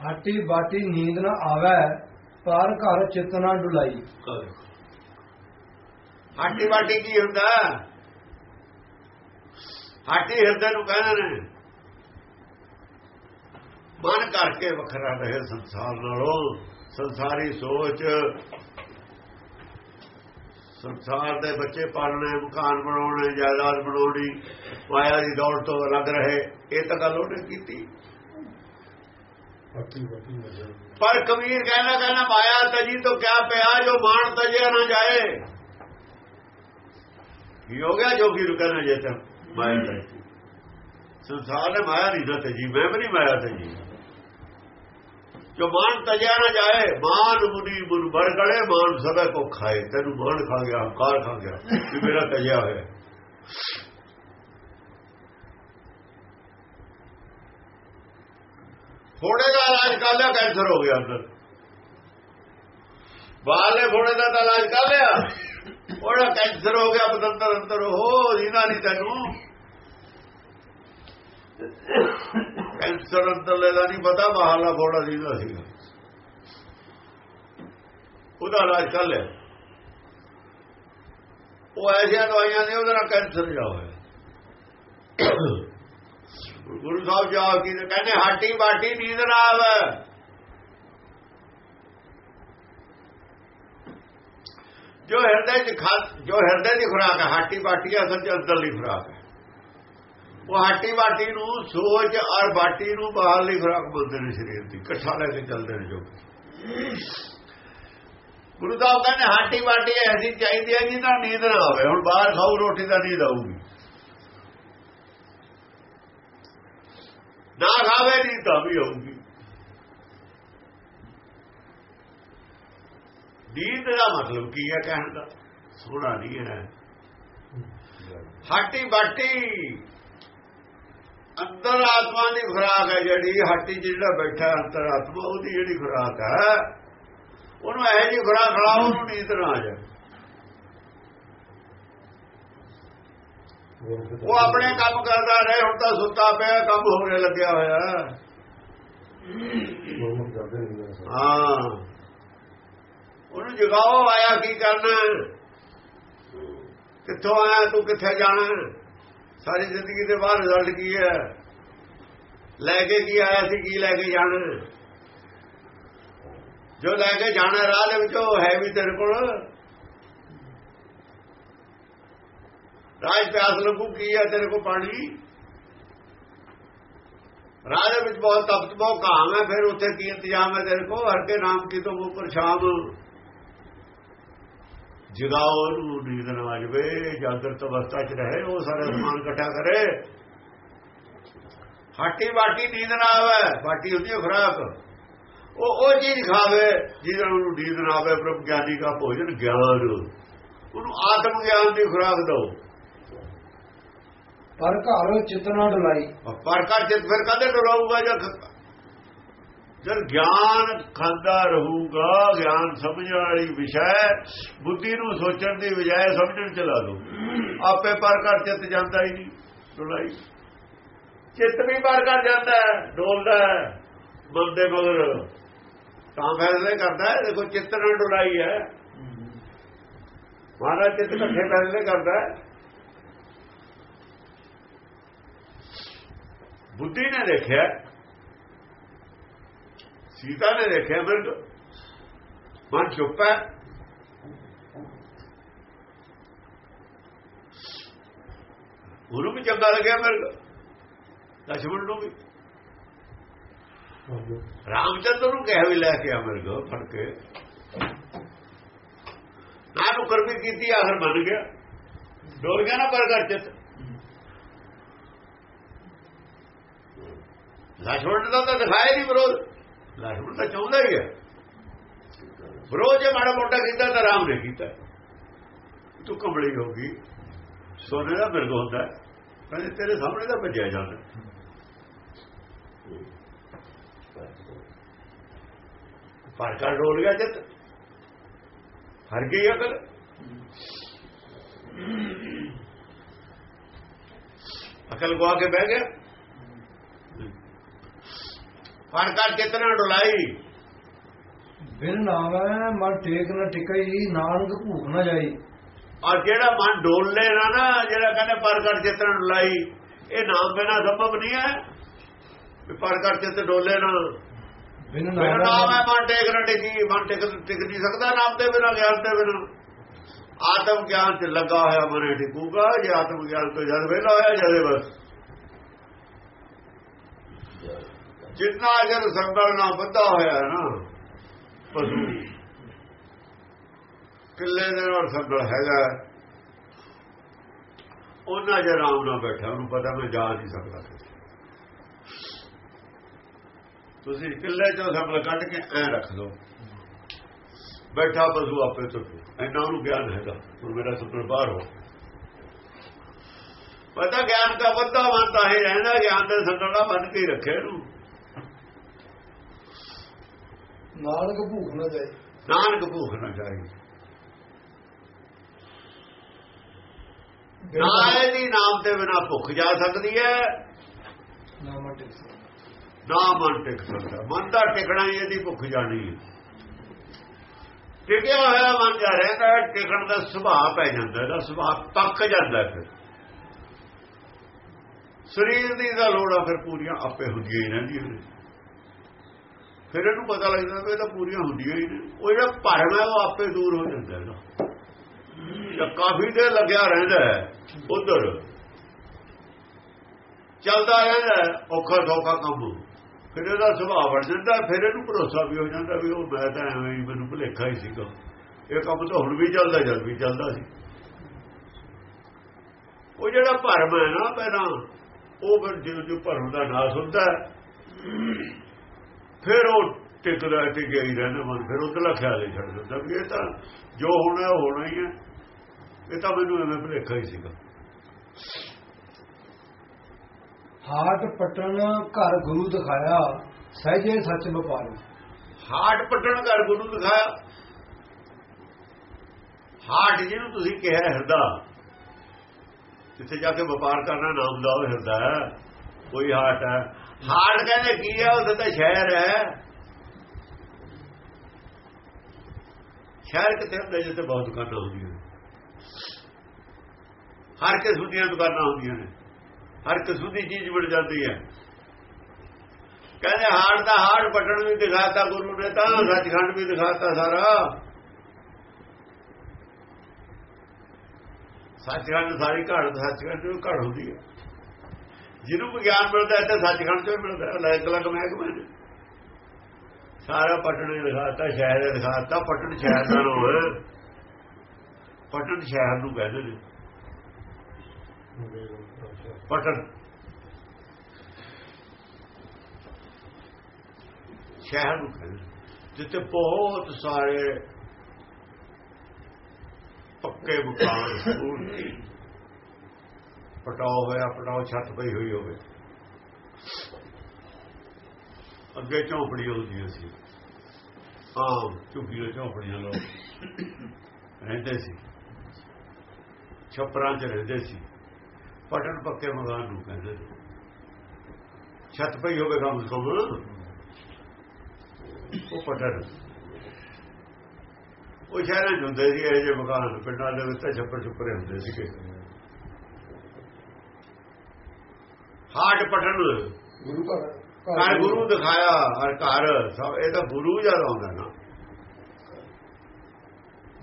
ਹਾਟੀ ਬਾਟੀ ਨੀਂਦ ਨਾ ਆਵੇ, ਪਰ ਘਰ ਚਿਤ ਨਾ ਡੁਲਾਈ। ਹਾਟੀ ਬਾਟੀ ਕੀ ਹੁੰਦਾ? ਹਾਟੀ ਹਿਰਦੇ ਨੂੰ ਕਹਿੰਦੇ ਨੇ, ਮਨ ਕਰਕੇ ਵੱਖਰਾ ਰਹੇ ਸੰਸਾਰ ਨਾਲੋਂ। ਸੰਸਾਰੀ ਸੋਚ, ਸੰਸਾਰ ਦੇ ਬੱਚੇ ਪਾਲਣੇ, ਮਕਾਨ ਬਣਾਉਣੇ, ਜਾਇਦਾਦ ਬਣਾਉਣੀ ਮਾਇਆ ਦੀ ਦੌੜ ਤੋਂ ਅਲੱਗ ਰਹੇ। ਇਹ ਤਾਂ ਗੱਲ ਉਹਨੇ ਕੀਤੀ। ਪਰ ਕਬੀਰ ਕਹਿੰਦਾ ਕਹਿੰਦਾ ਮਾਇਆ ਤਜੀ ਤੋਂ ਕਿਆ ਪਿਆ, ਜੋ ਮਾਨ ਤਜਿਆ ਨਾ ਜਾਏ। ਕੀ ਹੋ ਗਿਆ ਜੋਗੀ ਨੂੰ ਕਹਿੰਦਾ ਜੇ ਤਾਂ ਮਾਇਆ ਤਜੀ? ਸੰਸਾਰ ਨੇ ਮਾਇਆ ਨਹੀਂ ਨਾ ਤਜੀ, ਮੈਂ ਵੀ ਨਹੀਂ ਮਾਇਆ ਤਜੀ। ਜੋ ਮਾਨ ਤਜਿਆ ਨਾ ਜਾਏ, ਮਾਨ ਮੁਨੀ ਮੁਨ ਬਰ ਗੜੇ ਮਾਨ ਸਦਾ ਕੋ ਖਾਏ। ਤੈਨੂੰ ਮਾਨ ਖਾ ਗਿਆ, ਹੰਕਾਰ ਖਾ ਗਿਆ ਕਿ ਮੇਰਾ ਤਜਿਆ ਹੋਇਆ। ਫੋੜੇ ਦਾ ਇਲਾਜ ਕਰ ਲਿਆ, ਕੈਂਸਰ ਹੋ ਗਿਆ ਅੰਦਰ। ਬਾਹਰਲੇ ਫੋੜੇ ਦਾ ਤਾਂ ਇਲਾਜ ਕਰ ਲਿਆ। ਉਹਦਾ ਕੈਂਸਰ ਹੋ ਗਿਆ ਪਤੰਤਰ ਅੰਦਰ ਹੋ ਜੀਣਾ ਨਹੀਂ ਤੈਨੂੰ। ਕੈਂਸਰ ਅੰਦਰ ਲੈਦਾ ਨਹੀਂ ਪਤਾ ਬਾਹਰਲਾ ਫੋੜਾ ਜੀਦਾ ਸੀਗਾ। ਉਹਦਾ ਇਲਾਜ ਕਰ ਲਿਆ। ਉਹ ਐਸੀਆਂ ਦਵਾਈਆਂ ਨੇ, ਉਹਦੇ ਨਾਲ ਕੈਂਸਰ ਜਾ ਹੋਇਆ। ਗੁਰੂ ਸਾਹਿਬ ਜਾ ਕੀ ਕਹਿੰਦੇ ਹਾਟੀ ਬਾਟੀ ਨੀਂਦ ਨਾ ਜੋ ਹਿਰਦੇ ਚ ਖਾ ਜੋ ਹਿਰਦੇ ਦੀ ਖੁਰਾਕ ਹੈ, ਹਾਟੀ ਬਾਟੀ ਅਸਲ ਚ ਅੰਦਰਲੀ ਖੁਰਾਕ ਹੈ। ਉਹ ਹਾਟੀ ਬਾਟੀ ਨੂੰ ਸੋਚ ਔਰ ਬਾਟੀ ਨੂੰ ਬਾਹਰਲੀ ਖੁਰਾਕ ਬੋਲਦੇ ਨੇ ਸਰੀਰ ਦੀ ਇਕੱਠਾ ਲੈ ਕੇ ਚੱਲਦੇ ਨੇ ਜੋ ਗੁਰੂ ਸਾਹਿਬ ਕਹਿੰਦੇ, ਹਾਟੀ ਬਾਟੀ ਐਸੀ ਚਾਹੀਦੀ ਹੈ ਜਿਹਦਾ ਨੀਂਦ ਨਾ ਆਵੇ। ਹੁਣ ਬਾਹਰ ਖਾਓ, ਰੋਟੀ ਦਾ ਨੀਂਦ ਆਊਗੀ। ਨਾ ਨਹੀਂ ਤਾਂ ਵੀ ਆਊਗੀ। ਨੀਂਦ ਦਾ ਮਤਲਬ ਕੀ ਹੈ ਕਹਿਣ ਦਾ? ਸੋਹਣਾ ਨਹੀਂ ਹੈ। ਹਾਟੀ ਬਾਟੀ। ਅੰਦਰ ਆਤਮਾ ਦੀ ਖੁਰਾਕ ਹੈ ਜਿਹੜੀ, ਹਾਟੀ ਜਿਹੜਾ ਬੈਠਾ ਅੰਤਰ ਆਤਮਾ ਉਹਦੀ ਜਿਹੜੀ ਖੁਰਾਕ ਹੈ, ਉਹਨੂੰ ਇਹ ਜੀ ਖੁਰਾਕ ਖਿਲਾਓ, ਉਹਨੂੰ ਨੀਂਦ ਨਾ ਆ ਜਾਏ। ਉਹ ਆਪਣੇ ਕੰਮ ਕਰਦਾ ਰਹੇ ਹੁਣ ਤਾਂ ਸੁੱਤਾ ਪਿਆ ਕੰਮ ਹੋਣੇ ਲੱਗਿਆ ਹੋਇਆ। ਹਾਂ ਉਹਨੂੰ ਜਗਾਓ ਆਇਆ ਕੀ ਕਰਨਾ? ਕਿੱਥੋਂ ਆਇਆ ਤੂੰ ਕਿੱਥੇ ਜਾਣਾ? ਸਾਰੀ ਜ਼ਿੰਦਗੀ ਦੇ ਬਾਅਦ ਰਿਜ਼ਲਟ ਕੀ ਹੈ। ਲੈ ਕੇ ਕੀ ਆਇਆ ਸੀ ਕੀ ਲੈ ਕੇ ਜਾਣਾ? ਜੋ ਲੈ ਕੇ ਜਾਣਾ ਰਾਹ ਦੇ ਵਿੱਚੋਂ ਹੈ ਵੀ ਤੇਰੇ ਕੋਲ। ਰਾਜ ਪਿਆਸ ਲੱਗੂ, ਕੀ ਹੈ ਤੇਰੇ ਕੋਲ ਪਾਣੀ? ਰਾਜ ਦੇ ਵਿੱਚ ਬਹੁਤ ਤਪਤ, ਬਹੁਤ ਕਾਮ ਹੈ, ਫਿਰ ਉੱਥੇ ਕੀ ਇੰਤਜ਼ਾਮ ਹੈ ਤੇਰੇ ਕੋਲ? ਹਰ ਕੇ ਨਾਮ ਕੀ ਤੋਂ ਉੱਪਰ ਸ਼ਾਮ? ਜਗਾਓ ਨੂੰ ਨੀਂਦ ਨਾ ਆ ਜਵੇ ਜਾਗਰਤ ਅਵਸਥਾ 'ਚ ਰਹੇ, ਉਹ ਸਾਰਾ ਸਮਾਨ ਇਕੱਠਾ ਕਰੇ। ਹਾਟੀ ਬਾਟੀ ਨੀਂਦ ਨਾ ਆਵੇ, ਬਾਟੀ ਹੁੰਦੀ ਹੈ ਖੁਰਾਕ। ਉਹ ਉਹ ਚੀਜ਼ ਖਾਵੇ ਜਿਹਨਾਂ ਨੂੰ ਨੀਂਦ ਨਾ ਆਵੇ, ਪ੍ਰਭ ਗਿਆਨੀ ਦਾ ਭੋਜਨ ਗਿਆਨ। ਉਹਨੂੰ ਆਤਮ ਗਿਆਨ ਦੀ ਖੁਰਾਕ ਦਿਓ। ਪਰ ਘਰ ਚਿਤ ਨਾ ਡੁਲਾਈ। ਪਰ ਕਰ ਚਿਤ ਫਿਰ ਕਦੇ ਡੁਲਾਊਗਾ ਜਦ ਜਦ ਗਿਆਨ ਖਾਂਦਾ ਰਹੂਗਾ ਗਿਆਨ ਸਮਝਣ ਵਾਲੀ ਵਿਸ਼ਾ ਬੁੱਧੀ ਨੂੰ ਸੋਚਣ ਦੀ ਬਜਾਏ ਸਮਝਣ ਚਲਾ ਦੋ ਆਪੇ ਪਰ ਕਰ ਚਿਤ ਜਾਂਦਾ ਹੀ ਨਹੀਂ ਡੁਲਾਈ। ਚਿੱਤ ਵੀ ਪਰ ਕਰ ਜਾਂਦਾ ਹੈ ਡੋਲਦਾ ਹੈ ਬੰਦੇ ਮਗਰ। ਤਾਂ ਫੈਸਲੇ ਕਰਦਾ ਹੈ ਦੇਖੋ ਚਿੱਤ ਨਾਲ ਡੁਲਾਈ ਹੈ। ਮਹਾਰਾਜ ਚਿੱਤ ਇਕੱਠੇ ਫੈਸਲੇ ਕਰਦਾ ਹੈ। ਬੁੱਧੀ ਨੇ ਦੇਖਿਆ ਸੀਤਾ ਨੇ ਦੇਖਿਆ ਮਿਰਗ ਮਨ ਚੁੱਪ ਹੈ। ਉਹਨੂੰ ਵੀ ਚੰਗਾ ਲੱਗਿਆ ਮਿਰਗ ਲਛਮਣ ਨੂੰ ਵੀ। ਰਾਮਚੰਦਰ ਨੂੰ ਕਹਿ ਵੀ ਲੈ ਕੇ ਆ ਅਮਰਗ ਫੜ ਕੇ। ਨਾ ਨੂੰ ਕਰਮੀ ਕੀਤੀ ਆਖਰ ਮੰਨ ਗਿਆ। ਡੋਲ ਗਿਆ ਨਾ ਪ੍ਰਗਟ ਚਿਤ ਲక్ష్ਮਣ ਦਾ ਤਾਂ ਦਿਖਾਇਆ ਨਹੀਂ ਵਿਰੋਧ। ਲక్ష్ਮਣ ਤਾਂ ਚਾਹੁੰਦਾ ਹੀ ਹੈ। ਵਿਰੋਧ ਜੇ ਮਾੜਾ ਮੋਟਾ ਕੀਤਾ ਤਾਂ ਆਰਾਮ ਨੇ ਕੀਤਾ। ਤੂੰ ਕੰਬਲੀ ਹੋ ਗਈ ਸੋਨੇ ਦਾ ਬਿਰਦ ਹੁੰਦਾ ਕਹਿੰਦੇ ਤੇਰੇ ਸਾਹਮਣੇ ਦਾ ਭੱਜਿਆ ਜਾਂਦਾ। ਪਰ ਕਰ ਡੋਲ ਗਿਆ ਜਿੱਤ। ਹਰ ਗਈ ਅਕਲ। ਅਕਲ ਗਵਾ ਕੇ ਬਹਿ ਗਿਆ। ਫੜ ਕਰ ਚਿਤਨਾ ਡੁਲਾਈ। ਬਿਨ ਨਾਵੈ ਮਨ ਟੇਕ ਨਾ ਟਿਕਈ ਨਾਨਕ ਭੂਖ ਨਾ ਜਾਈ। ਔਰ ਜਿਹੜਾ ਮਨ ਡੋਲੇ ਨਾ ਨਾ ਜਿਹੜਾ ਕਹਿੰਦੇ ਪਰ ਕਰ ਚਿਤਨਾ ਡੁਲਾਈ ਇਹ ਨਾਮ ਬਿਨਾ ਸੰਭਵ ਨਹੀਂ ਹੈ। ਵੀ ਪਰ ਕਰ ਚਿਤ ਡੋਲੇ ਨਾ। ਬਿਨ ਨਾਮ ਹੈ ਮਨ ਟੇਕ ਨਾ ਟਿਕੀ ਮਨ ਟਿਕ ਟਿਕ ਨਹੀਂ ਸਕਦਾ ਨਾਮ ਤੇ ਬਿਨਾ ਗਿਆਨ ਤੇ ਬਿਨਾ। ਆਤਮ ਗਿਆਨ ਚ ਲੱਗਾ ਹੋਇਆ ਮਨ ਟਿਕੂਗਾ ਜੇ ਆਤਮ ਗਿਆਨ ਤੋਂ ਜਦ ਵੇਲਾ ਹੋਇਆ ਜਦੇ ਬਸ। ਜਿੰਨਾ ਅਜਰ ਸੰਗਲ ਨਾਲ ਬੱਧਾ ਹੋਇਆ ਹੈ ਨਾ, ਪਸ਼ੂ। ਕਿੱਲੇ ਦੇ ਨਾਲ ਸੰਗਲ ਹੈਗਾ ਉਹਨਾਂ ਜੇ ਆਰਾਮ ਨਾਲ ਬੈਠਾ, ਉਹਨੂੰ ਪਤਾ ਮੈਂ ਜਾ ਨਹੀਂ ਸਕਦਾ ਤੁਸੀਂ ਕਿੱਲੇ ਚੋਂ ਸੰਗਲ ਕੱਢ ਕੇ ਐ ਰੱਖ ਲਓ। ਬੈਠਾ ਪਸ਼ੂ ਆਪੇ ਤੁਰ ਪਏ ਇੰਨਾ ਉਹਨੂੰ ਗਿਆਨ ਹੈਗਾ, ਹੁਣ ਮੇਰਾ ਸੁਪਰ ਬਾਹਰ ਹੋ ਪਤਾ ਗਿਆਨ ਦਾ ਬੱਧਾ ਮਨ ਤਾਂ ਹੀ ਰਹਿੰਦਾ ਗਿਆਨ ਦੇ ਸੰਗਲ ਨਾਲ ਬੰਨ ਕੇ ਹੀ ਰੱਖੇ ਇਹਨੂੰ। ਨਾਨਕ ਭੂਖ ਨਾ ਜਾਈ ਨਾਨਕ ਭੂਖ ਨਾ ਜਾਈ ਬਿਨ ਨਾ ਇਹਦੀ ਨਾਮ ਦੇ ਬਿਨਾ ਭੁੱਖ ਜਾ ਸਕਦੀ ਹੈ। ਨਾਮ ਟਿਕ ਸਕਦਾ। ਨਾ ਮਨ ਟਿਕ ਸਕਦਾ। ਮਨ ਦਾ ਟਿਕਣਾ ਹੀ ਇਹਦੀ ਭੁੱਖ ਜਾਣੀ ਹੈ। ਟਿਕਿਆ ਹੋਇਆ ਮਨ ਜਾ ਰਹਿੰਦਾ ਹੈ, ਟਿਕਣ ਦਾ ਸੁਭਾਅ ਪੈ ਜਾਂਦਾ ਇਹਦਾ ਸੁਭਾਅ ਪੱਕ ਜਾਂਦਾ ਹੈ ਫਿਰ। ਸਰੀਰ ਦੀ ਦਾ ਲੋੜਾਂ ਫਿਰ ਪੂਰੀਆਂ ਆਪੇ ਹੁੰਦੀਆਂ ਹੀ ਰਹਿੰਦੀਆਂ ਨੇ। ਫਿਰ ਇਹਨੂੰ ਪਤਾ ਲੱਗਦਾ ਵੀ ਇਹ ਤਾਂ ਪੂਰੀਆਂ ਹੁੰਦੀਆਂ ਹੀ ਨੇ। ਉਹ ਜਿਹੜਾ ਭਰਮ ਹੈ, ਉਹ ਆਪੇ ਦੂਰ ਹੋ ਜਾਂਦਾ ਇਹਦਾ। ਜਾਂ ਕਾਫੀ ਦੇਰ ਲੱਗਿਆ ਰਹਿੰਦਾ ਹੈ, ਉਧਰ। ਚੱਲਦਾ ਰਹਿੰਦਾ ਔਖਾ ਸੌਖਾ ਕੰਮ। ਫਿਰ ਇਹਦਾ ਸੁਭਾਅ ਬਣ ਜਾਂਦਾ ਫਿਰ ਇਹਨੂੰ ਭਰੋਸਾ ਵੀ ਹੋ ਜਾਂਦਾ ਵੀ ਉਹ ਮੈਂ ਤਾਂ ਐਵੇਂ ਹੀ, ਮੈਨੂੰ ਭੁਲੇਖਾ ਹੀ ਸੀਗਾ। ਇਹ ਕੰਮ ਤਾਂ ਹੁਣ ਵੀ ਚੱਲਦਾ, ਜਦ ਵੀ ਚੱਲਦਾ ਸੀ। ਉਹ ਜਿਹੜਾ ਭਰਮ ਹੈ ਨਾ ਪਹਿਲਾਂ, ਉਹ ਫਿਰ ਜਿਉਂ ਜਿਉਂ ਭਰਮ ਦਾ ਨਾਸ ਹੁੰਦਾ ਫਿਰ ਉਹ ਟਿਕਦਾ ਤੇ ਗਈ ਰਹਿੰਦਾ ਮਨ ਫਿਰ ਉਧਰਲਾ ਖਿਆਲ ਹੀ ਛੱਡ ਦਿੰਦਾ ਵੀ ਇਹ ਤਾਂ ਜੋ ਹੋਣਾ ਉਹ ਹੋਣਾ ਹੀ ਹੈ। ਇਹ ਤਾਂ ਮੈਨੂੰ ਐਵੇਂ ਭੁਲੇਖਾ ਹੀ ਸੀਗਾ। ਹਾਟ ਪਟਣ ਘਰ ਗੁਰੂ ਦਿਖਾਇਆ ਸਹਿਜੇ ਸੱਚ ਵਪਾਰੀ ਹਾਟ ਪਟਣ ਕਰ ਗੁਰੂ ਦਿਖਾਇਆ। ਹਾਟ ਜਿਹਨੂੰ ਤੁਸੀਂ ਕਿਹਾ ਹਿਰਦਾ ਜਿੱਥੇ ਜਾ ਕੇ ਵਪਾਰ ਕਰਨਾ ਨਾਮ ਦਾ ਹਿਰਦਾ ਹੈ ਕੋਈ ਹਾਟ ਹੈ। ਹਾਰਡ ਕਹਿੰਦੇ ਕੀ ਹੈ ਉਹ ਤਾਂ ਸ਼ਹਿਰ ਹੈ। ਸ਼ਹਿਰ ਕਿਤੇ ਹੁੰਦਾ ਜਿੱਥੇ ਬਹੁਤ ਦੁਕਾਨਾਂ ਹੁੰਦੀਆਂ ਨੇ? ਹਰ ਕਿਸਮ ਦੀਆਂ ਦੁਕਾਨਾਂ ਹੁੰਦੀਆਂ ਨੇ। ਹਰ ਕਿਸਮ ਦੀ ਚੀਜ਼ ਮਿਲ ਜਾਂਦੀ ਹੈ। ਕਹਿੰਦੇ ਹਾੜ ਦਾ ਹਾੜ ਪਟਣ ਵੀ ਦਿਖਾਤਾ ਗੁਰੂ ਨੇ, ਤਾਂ ਸੱਚਖੰਡ ਵੀ ਦਿਖਾਤਾ ਸਾਰਾ। ਸੱਚਖੰਡ ਸਾਰੀ ਘੜ ਸੱਚਖੰਡ ਵੀ ਘੜ ਹੁੰਦੀ ਹੈ। ਜਿਹਨੂੰ ਵਿਗਿਆਨ ਮਿਲਦਾ ਹੈ ਤਾਂ ਸੱਚਖੰਡ ਤੋਂ ਹੀ ਮਿਲਦਾ ਹੈ ਅਲੱਗ ਅਲੱਗ ਮਹਿਕਮੇ ਨੇ। ਸਾਰਾ ਪਟਣ ਹੀ ਦਿਖਾਤਾ ਸ਼ਹਿਰ ਹੀ ਦਿਖਾਤਾ ਪਟਣ ਸ਼ਹਿਰ ਦਾ ਨਾਮ ਪਟਣ ਸ਼ਹਿਰ ਨੂੰ ਕਹਿੰਦੇ ਨੇ। ਪਟਣ ਸ਼ਹਿਰ ਨੂੰ ਕਹਿੰਦੇ ਨੇ, ਜਿੱਥੇ ਬਹੁਤ ਸਾਰੇ ਪੱਕੇ ਮਕਾਨ ਸਕੂਲ ਪਟਾਓ ਹੋਇਆ, ਪਟਾਓ ਛੱਤ ਪਈ ਹੋਈ ਹੋਵੇ। ਅੱਗੇ ਝੌਂਪੜੀ ਹੁੰਦੀਆਂ ਸੀ। ਆਮ ਝੁੱਗੀਆਂ ਝੌਂਪੜੀਆਂ ਲੋਕ ਰਹਿੰਦੇ ਸੀ। ਛੱਪਰਾਂ 'ਚ ਰਹਿੰਦੇ ਸੀ। ਪਟਣ ਪੱਕੇ ਮਕਾਨ ਨੂੰ ਕਹਿੰਦੇ ਨੇ ਛੱਤ ਪਈ ਹੋਵੇ ਕੰਮ ਸੇ ਉਹ ਪਟਣ। ਉਹ ਸ਼ਹਿਰਾਂ 'ਚ ਹੁੰਦੇ ਸੀ, ਇਹ ਜਿਹੇ ਮਕਾਨ, ਪਿੰਡਾਂ ਦੇ ਵਿੱਚ ਤਾਂ ਛੱਪਰ ਛੁੱਪਰੇ ਹੁੰਦੇ ਸੀਗੇ। ਹਾਟ ਪਟਨ ਗੁਰੂ ਘਰ ਘਰ ਗੁਰੂ ਦਿਖਾਇਆ ਹਰ ਘਰ। ਸਭ ਇਹ ਤਾਂ ਗੁਰੂ ਜਦ ਆਉਂਦਾ ਨਾ।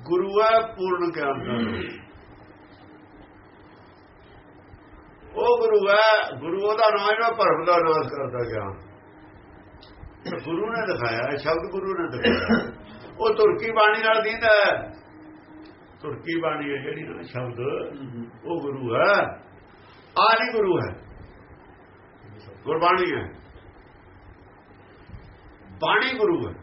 ਗੁਰੂ ਹੈ ਪੂਰਨ ਗਿਆਨ ਦਾ ਉਹ ਗੁਰੂ ਹੈ ਗੁਰੂ ਉਹਦਾ ਨਾਮ ਹੈ ਜਿਹੜਾ ਭਰਮ ਦਾ ਨਾਸ਼ ਕਰਦਾ ਗਿਆਨ ਗੁਰੂ ਨੇ ਦਿਖਾਇਆ ਸ਼ਬਦ ਗੁਰੂ ਨੇ ਦਿਖਾਇਆ। ਉਹ ਤੁਰਕੀ ਬਾਣੀ ਨਾਲ ਦੀਦਾ ਹੈ। ਤੁਰਕੀ ਬਾਣੀ ਹੈ ਜਿਹੜੀ ਨਾ ਸ਼ਬਦ। ਉਹ ਗੁਰੂ ਹੈ। ਆ ਨਹੀਂ ਗੁਰੂ ਹੈ। ਗੁਰਬਾਣੀ ਹੈ। ਬਾਣੀ ਗੁਰੂ ਹੈ।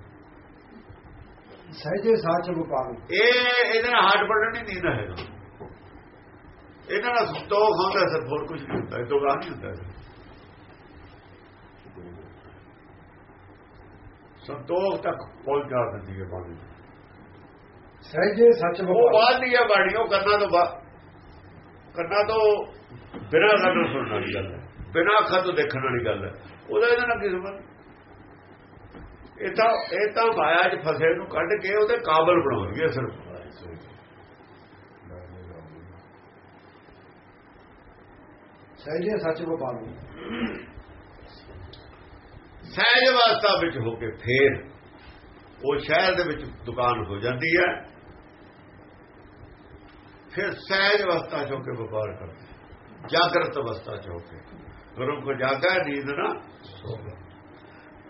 ਸਹਿਜੇ ਸੱਚ ਵਪਾਰੀ ਇਹ ਇਹਦੇ ਨਾਲ ਹਾਰਟ ਬਟਨ ਨਹੀਂ ਦਿੰਦਾ ਹੈਗਾ। ਇਹਨਾਂ ਨਾਲ ਸੰਤੋਖ ਹੁੰਦਾ ਸਿਰਫ ਹੋਰ ਕੁਝ ਨਹੀਂ ਹੁੰਦਾ ਇਹ ਤੋਂ ਬਾਹਰ ਨਹੀਂ ਹੁੰਦਾ ਸੰਤੋਖ ਤੱਕ ਪਹੁੰਚ ਦਿੰਦੀ ਹੈ ਬਾਣੀ। ਸਹਿਜੇ ਸੱਚ ਉਹ ਬਾਅਦ ਦੀ ਹੈ ਬਾਣੀ ਉਹ ਕੰਨਾਂ ਤੋਂ ਬਾਅਦ ਕੰਨਾਂ ਤੋਂ ਬਿਨਾਂ ਗੱਲ ਸੁਣਨ ਵਾਲੀ ਗੱਲ ਹੈ ਬਿਨਾਂ ਅੱਖਾਂ ਤੋਂ ਦੇਖਣ ਵਾਲੀ ਗੱਲ ਹੈ। ਉਹਦਾ ਇਹਦੇ ਨਾਲ ਕੀ ਸੰਬੰਧ ਇਹ ਤਾਂ ਇਹ ਤਾਂ ਮਾਇਆ 'ਚ ਫਸੇ ਨੂੰ ਕੱਢ ਕੇ ਉਹਦੇ ਕਾਬਲ ਬਣਾਉਣਗੇ ਸਿਰਫ। ਸਹਿਜੇ ਸੱਚ ਵਪਾਰੂ ਸਹਿਜ ਅਵਸਥਾ ਵਿੱਚ ਹੋ ਕੇ ਫੇਰ ਉਹ ਸ਼ਹਿਰ ਦੇ ਵਿੱਚ ਦੁਕਾਨ ਹੋ ਜਾਂਦੀ ਹੈ। ਫਿਰ ਸਹਿਜ ਅਵਸਥਾ 'ਚ ਹੋ ਕੇ ਵਪਾਰ ਕਰਦੇ। ਜਾਗਰਤ ਅਵਸਥਾ 'ਚ ਹੋ ਕੇ। ਗੁਰੂ ਕੋ ਜਾਗਾ ਨੀਂਦ ਨਾ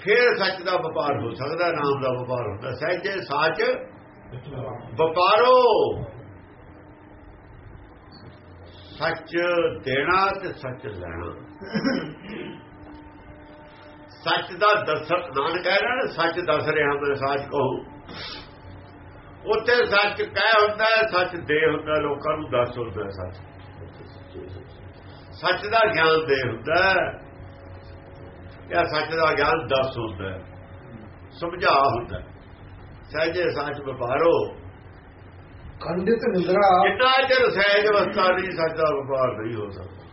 ਫਿਰ ਸੱਚ ਦਾ ਵਪਾਰ ਹੋ ਸਕਦਾ ਨਾਮ ਦਾ ਵਪਾਰ ਹੁੰਦਾ। ਸਹਿਜੇ ਸਾਚ ਵਪਾਰੋ। ਸੱਚ ਦੇਣਾ ਤੇ ਸੱਚ ਲੈਣਾ। ਸੱਚ ਦਾ ਦੱਸਣ ਨਾਨਕ ਕਹਿ ਰਿਹਾ ਨਾ, ਸੱਚ ਦੱਸ ਰਿਹਾ ਮੈਂ, ਸੱਚ ਕਹੂੰ। ਉੱਥੇ ਸੱਚ ਕਹਿ ਹੁੰਦਾ, ਸੱਚ ਦੇ ਹੁੰਦਾ, ਲੋਕਾਂ ਨੂੰ ਦੱਸ ਹੁੰਦਾ ਸੱਚ। ਸੱਚ ਦਾ ਗਿਆਨ ਦੇ ਹੁੰਦਾ। ਜਾਂ ਸੱਚ ਦਾ ਗਿਆਨ ਦੱਸ ਹੁੰਦਾ। ਸਮਝਾ ਹੁੰਦਾ। ਸਹਿਜੇ ਸੱਚ ਵਪਾਰੋ ਖੰਡਿਤ ਨਿੰਦਰਾ ਜਿੰਨਾ ਚਿਰ ਸਹਿਜ ਅਵਸਥਾ ਨਹੀਂ ਸੱਚ ਦਾ ਵਪਾਰ ਨਹੀਂ ਹੋ ਸਕਦਾ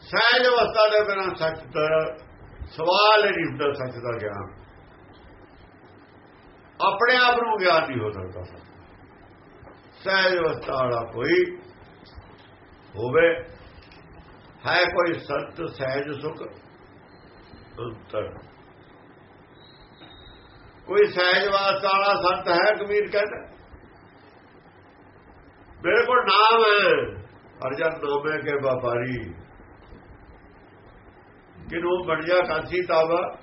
ਸਹਿਜ ਅਵਸਥਾ ਦੇ ਬਿਨਾਂ ਸੱਚ ਦਾ ਸਵਾਲ ਨਹੀਂ ਹੁੰਦਾ ਸੱਚ ਦਾ ਗਿਆਨ ਆਪਣੇ ਆਪ ਨੂੰ ਗਿਆਨ ਨਹੀਂ ਹੋ ਸਕਦਾ ਸਹਿਜ ਅਵਸਥਾ ਵਾਲਾ ਕੋਈ ਹੋਵੇ, ਹੈ ਕੋਈ ਸੰਤ ਸਹਿਜ ਸੁਖ ਅੰਤਰ ਕੋਈ ਸਹਿਜ ਵਾਸਤਾ ਵਾਲਾ ਸੰਤ ਹੈ ਕਬੀਰ ਕਹਿੰਦਾ। ਮੇਰੇ ਕੋਲ ਨਾਮ ਹੈ। ਅਰਜਨ ਨਾਮੇ ਕੇ ਵਪਾਰੀ ਕਿਨੂੰ ਬਣ ਜਾ ਕਾਂਸੀ ਤਾਵਾ?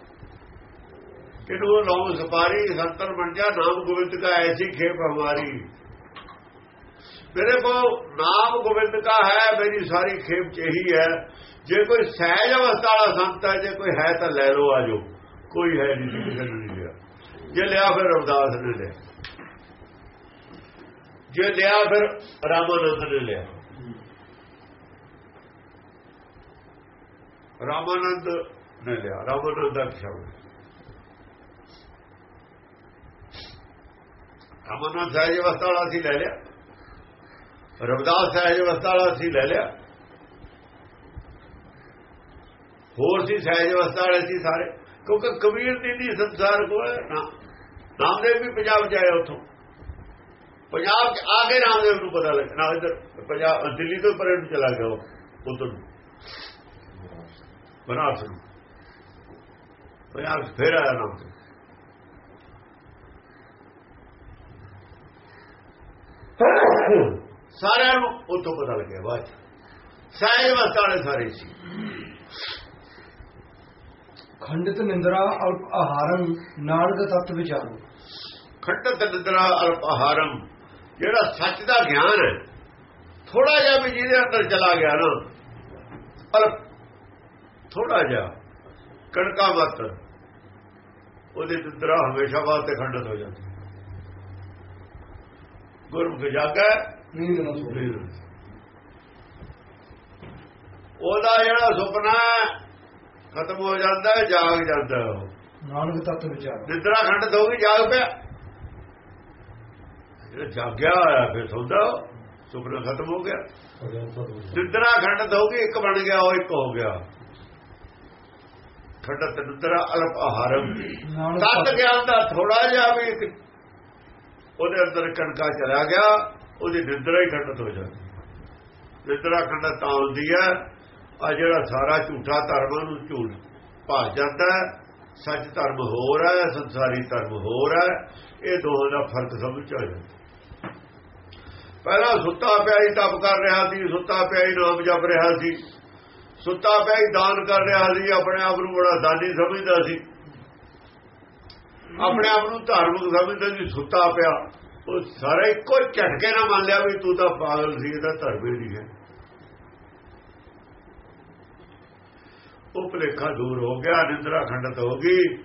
ਕਿਨੂੰ ਨਾਮ ਸਪਾਰੀ ਸੰਤਨ ਬਣ ਜਾ ਨਾਮ ਗੋਬਿੰਦ ਕਾ ਐਸੀ ਖੇਪ ਹਮਾਰੀ। ਮੇਰੇ ਕੋਲ ਨਾਮ ਗੋਬਿੰਦ ਕਾ ਹੈ, ਮੇਰੀ ਸਾਰੀ ਖੇਪ ਚ ਇਹੀ ਹੈ। ਜੇ ਕੋਈ ਸਹਿਜ ਅਵਸਥਾ ਵਾਲਾ ਸੰਤ ਹੈ, ਜੇ ਕੋਈ ਹੈ ਤਾਂ ਲੈ ਲਓ ਆਜੋ ਕੋਈ ਹੈ ਨਹੀਂ, ਕਿਸੇ ਨੂੰ ਨਹੀਂ ਲਿਆ। ਜੇ ਲਿਆ ਫਿਰ ਰਵਦਾਸ ਨੇ ਲਿਆ। ਜੇ ਲਿਆ ਫਿਰ ਰਾਮਾਨੰਦ ਨੇ ਲਿਆ। ਰਾਮਾਨੰਦ ਨੇ ਲਿਆ। ਰਾਮਾਨੰਦ ਦਾ ਸ਼ਬਦ ਰਾਮਾਨੰਦ ਸਹਿਜ ਅਵਸਥਾ ਵਾਲਾ ਸੀ, ਲੈ ਲਿਆ। ਰਵਿਦਾਸ ਸਹਿਜ ਅਵਸਥਾ ਵਾਲਾ ਸੀ, ਲੈ ਲਿਆ। ਹੋਰ ਸੀ ਸਹਿਜ ਅਵਸਥਾ ਵਾਲੇ ਸੀ ਸਾਰੇ। ਕਿਉਂਕਿ ਕਬੀਰ ਦੀ ਨਹੀਂ ਸੰਸਾਰ ਕੋਲ ਨਾਮਦੇਵ ਵੀ ਪੰਜਾਬ ਚ ਆਇਆ ਉੱਥੋਂ। ਪੰਜਾਬ ਚ ਆ ਕੇ ਨਾਮਦੇਵ ਨੂੰ ਪਤਾ ਲੱਗਾ। ਇਧਰ, ਪੰਜਾਬ, ਦਿੱਲੀ ਤੋਂ ਪਰੇ ਨੂੰ ਚਲਾ ਗਿਆ ਉਧਰ ਬਨਾਰਸ ਨੂੰ। ਪੰਜਾਬ ਚ ਫੇਰ ਆਇਆ ਨਾਮਦੇਵ। ਸਾਰਿਆਂ ਨੂੰ ਉਤੋਂ ਪਤਾ ਲੱਗਿਆ ਬਾਅਦ ਸਹਿਜ ਅਵਸਥਾ ਵਾਲੇ ਸਾਰੇ ਸੀ। ਖੰਡਿਤ ਨਿੰਦਰਾ ਅਲਪ ਆਹਾਰਨ ਨਾਨਕ ਤਤ ਵਿਚਾਰੋ। ਖੰਡਤ ਨਿਦਰਾ ਅਲਪ ਆਹਾਰਮ ਜਿਹੜਾ ਸੱਚ ਦਾ ਗਿਆਨ ਹੈ ਥੋੜਾ ਜਿਹਾ ਵੀ ਜਿਹਦੇ ਅੰਦਰ ਚਲਾ ਗਿਆ ਨਾ ਅਲਪ ਥੋੜਾ ਜਿਹਾ ਕਣਕਾ ਮਤ ਉਹਦੇ ਨਿਦਰਾ ਹਮੇਸ਼ਾ ਵਾਸਤੇ ਖੰਡਤ ਹੋ ਜਾਂਦੀ। ਗੁਰਮੁਖ ਜਾਗਾ ਨੀਂਦ ਨਾ ਸੋਵੇ ਉਹਦਾ ਜਿਹੜਾ ਸੁਪਨਾ ਖਤਮ ਹੋ ਜਾਂਦਾ ਹੈ ਜਾਗ ਜਾਂਦਾ ਹੈ ਉਹ। ਨਾਨਕ ਤਤ ਵਿਚਾਰੋ। ਨਿਦਰਾ ਖੰਡਤ ਹੋ ਗਈ ਜਾਗ ਪਿਆ। ਜਿਹੜਾ ਜਾਗਿਆ ਹੋਇਆ ਫਿਰ ਸੌਂਦਾ ਸੁਪਨਾ ਖਤਮ ਹੋ ਗਿਆ। ਨਿਦਰਾ ਖੰਡਤ ਹੋ ਗਈ ਇੱਕ ਬਣ ਗਿਆ ਉਹ ਇੱਕ ਹੋ ਗਿਆ। ਖੰਡਤ ਨਿਦਰਾ ਅਲਪ ਆਹਾਰਮ। ਤਤ ਗਿਆਨ ਦਾ ਥੋੜਾ ਜਿਹਾ ਵੀ ਇੱਕ ਉਹਦੇ ਅੰਦਰ ਕਣਕਾ ਚਲਾ ਗਿਆ। ਉਹਦੀ ਨਿੰਦਰਾ ਹੀ ਖੰਡਤ ਹੋ ਜਾਂਦੀ ਨਿੰਦਰਾ ਖੰਡਤ ਤਾਂ ਹੁੰਦੀ ਹੈ, ਆ ਜਿਹੜਾ ਸਾਰਾ ਝੂਠਾ ਧਰਮਾਂ ਨੂੰ ਝੂਠ ਭਾਜ ਜਾਂਦਾ ਸੱਚ ਧਰਮ ਹੋਰ ਹੈ, ਸੰਸਾਰੀ ਧਰਮ ਹੋਰ ਹੈ, ਇਹ ਦੋਹਾਂ ਦਾ ਫ਼ਰਕ ਸਮਝ ਆ ਜਾਂਦਾ। ਪਹਿਲਾਂ ਸੁੱਤਾ ਪਿਆ ਹੀ ਤਪ ਕਰ ਰਿਹਾ ਸੀ, ਸੁੱਤਾ ਪਿਆ ਹੀ ਨਾਮ ਜਪ ਰਿਹਾ ਸੀ। ਸੁੱਤਾ ਪਿਆ ਹੀ ਦਾਨ ਕਰ ਰਿਹਾ ਸੀ, ਆਪਣੇ ਆਪ ਨੂੰ ਬੜਾ ਦਾਨੀ ਸਮਝਦਾ ਸੀ। ਆਪਣੇ ਆਪ ਨੂੰ ਧਾਰਮਿਕ ਸਮਝਦਾ ਸੀ, ਸੁੱਤਾ ਪਿਆ। ਉਹ ਸਾਰਾ ਇੱਕੋ ਝਟਕੇ ਨਾਲ ਮੰਨ ਲਿਆ ਵੀ ਤੂੰ ਤਾਂ ਪਾਗਲ ਸੀ ਇਹਦਾ ਧਰਮ ਹੀ ਨਹੀਂ ਹੈ। ਉਹ ਭਲੇਖਾ ਦੂਰ ਹੋ ਗਿਆ, ਨਿੰਦਰਾ ਖੰਡਤ ਹੋ ਗਈ।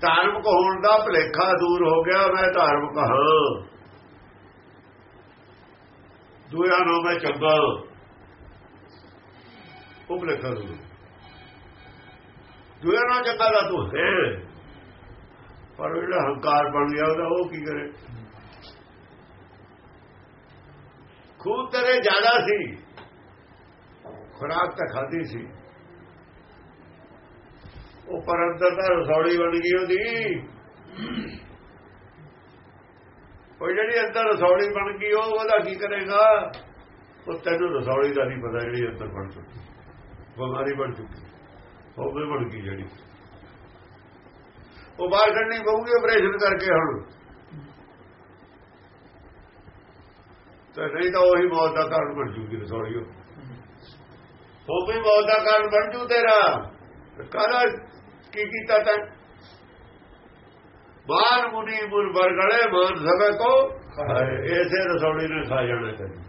ਧਾਰਮਿਕ ਹੋਣ ਦਾ ਭਲੇਖਾ ਦੂਰ ਹੋ ਗਿਆ, ਮੈਂ ਧਾਰਮਿਕ ਹਾਂ। ਦੂਆ ਨੂੰ ਮੈਂ ਚੰਗਾ। ਉਹ ਭਲੇਖਾ ਦੂਰ। ਦੂਆ ਨਾਲ ਚੰਗਾ ਦਾ ਤੂੰ ਹੈ। ਪਰ ਉਹ ਜਿਹੜਾ ਹੰਕਾਰ ਬਣ ਗਿਆ, ਉਹਦਾ ਉਹ ਕੀ ਕਰੇ? ਖੂਨ ਤੇਰੇ ਜ਼ਿਆਦਾ ਸੀ। ਖੁਰਾਕ ਤਾਂ ਖਾਦੀ ਸੀ। ਉਹ ਪਰ ਅੰਦਰ ਤਾਂ ਰਸੌਲੀ ਬਣ ਗਈ ਉਹਦੀ। ਉਹ ਜਿਹੜੀ ਅੰਦਰ ਰਸੌਲੀ ਬਣ ਗਈ, ਉਹ ਉਹਦਾ ਕੀ ਕਰੇਗਾ? ਉਹ ਤੈਨੂੰ ਰਸੌਲੀ ਦਾ ਨਹੀਂ ਪਤਾ ਜਿਹੜੀ ਅੰਦਰ ਬਣ ਚੁੱਕੀ। ਬਿਮਾਰੀ ਬਣ ਚੁੱਕੀ। ਉਹ ਬਣ ਗਈ ਜਿਹੜੀ। ਉਹ ਬਾਹਰ ਕੱਢਣੀ ਪਊਗੀ ਆਪਰੇਸ਼ਨ ਕਰਕੇ ਹੁਣ। ਤੇ ਨਹੀਂ ਤਾਂ ਉਹੀ ਮੌਤ ਦਾ ਕਾਰਨ ਬਣ ਜੂਗੀ ਰਸੌੜੀ ਉਹ ਵੀ ਮੌਤ ਦਾ ਕਾਰਨ ਬਣ ਜੂ ਤੇਰਾ। ਕਾਹਦਾ ਕੀ ਕੀਤਾ ਤੈਂ? ਮਾਨ ਮੁਨੀ ਮੁਰ ਬਰਗੜੇ ਮਾਨ ਸਭੇ ਕੋ। ਖਾਏ। ਇਸੇ ਰਸੌੜੀ ਨੇ ਖਾ ਜਾਣਾ ਤੈਨੂੰ।